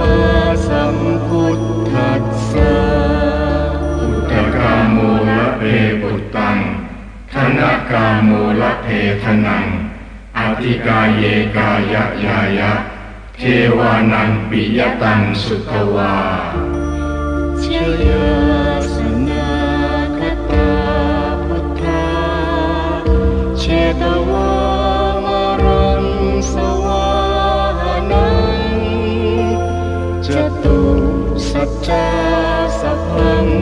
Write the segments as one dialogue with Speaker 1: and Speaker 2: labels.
Speaker 1: มาสัมพุทธะอุต
Speaker 2: ตกามูลเปุตตังธนกามูลเทนังอธิกาเยกายายะ เทวานังปิยตังสุตวา
Speaker 1: เชย Jesus upon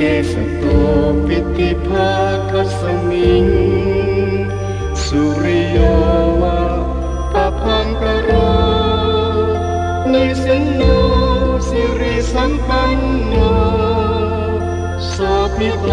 Speaker 1: เกสโตปิติภาคัสมิง สุริโยวะปะพังกโรในสิโนสิริสัมปันโนโสพิโต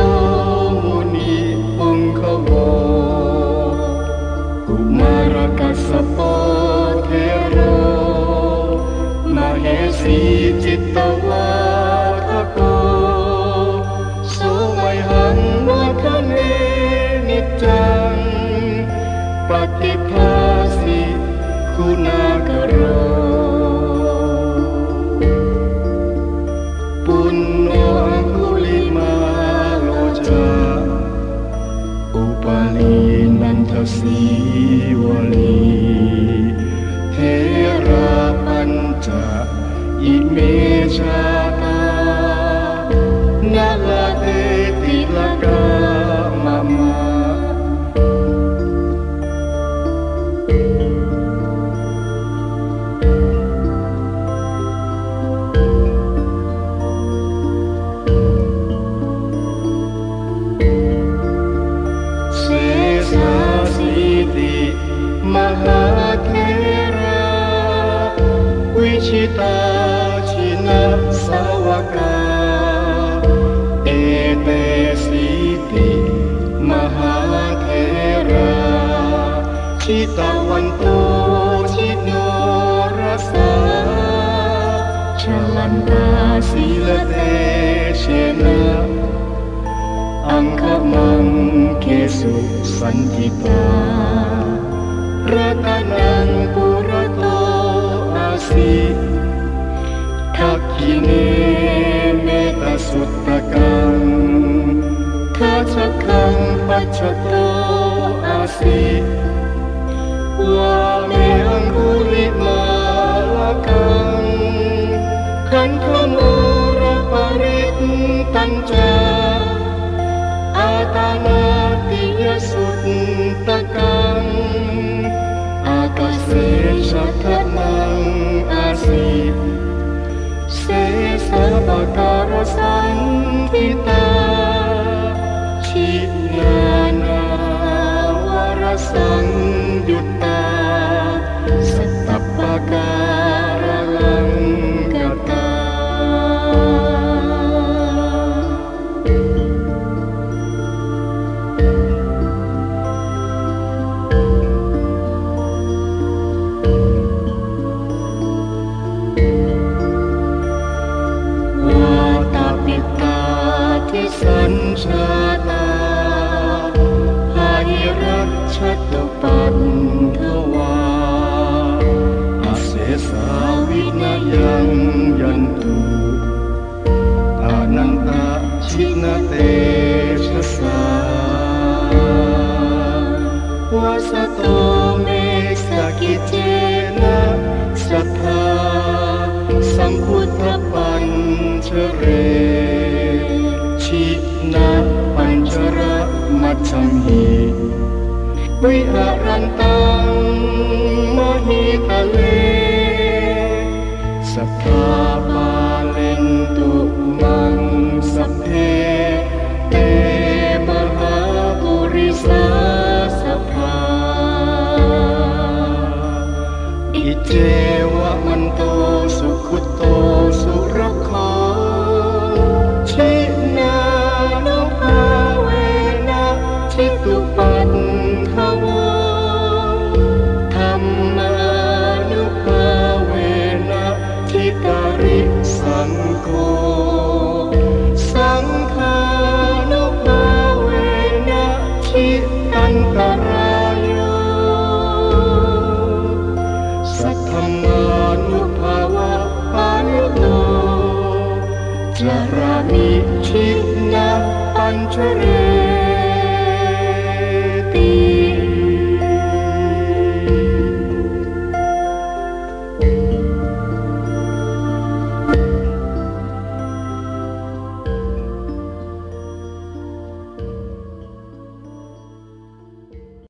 Speaker 1: ปลีนันทศีวลีเทระปัญจอิเมชา Mahakira Wichita, China, Sawaka Ete Siti Mahakira Chita Wanto Chino Rasa Chalanta Silate Shena Angka Mangkesu Santita Ratanang purata asi. Kakine meta sutakang Kacakang pacata asi. kita วิหารันตังมหิทะเล เทวมันโตสุขโตสุรคาชินานภาเวนะทิตุปันทวาธรรมานุภาเวนะทิตาริสังโฆสังฆานุภาเวนะทิตันตร Jerami Cina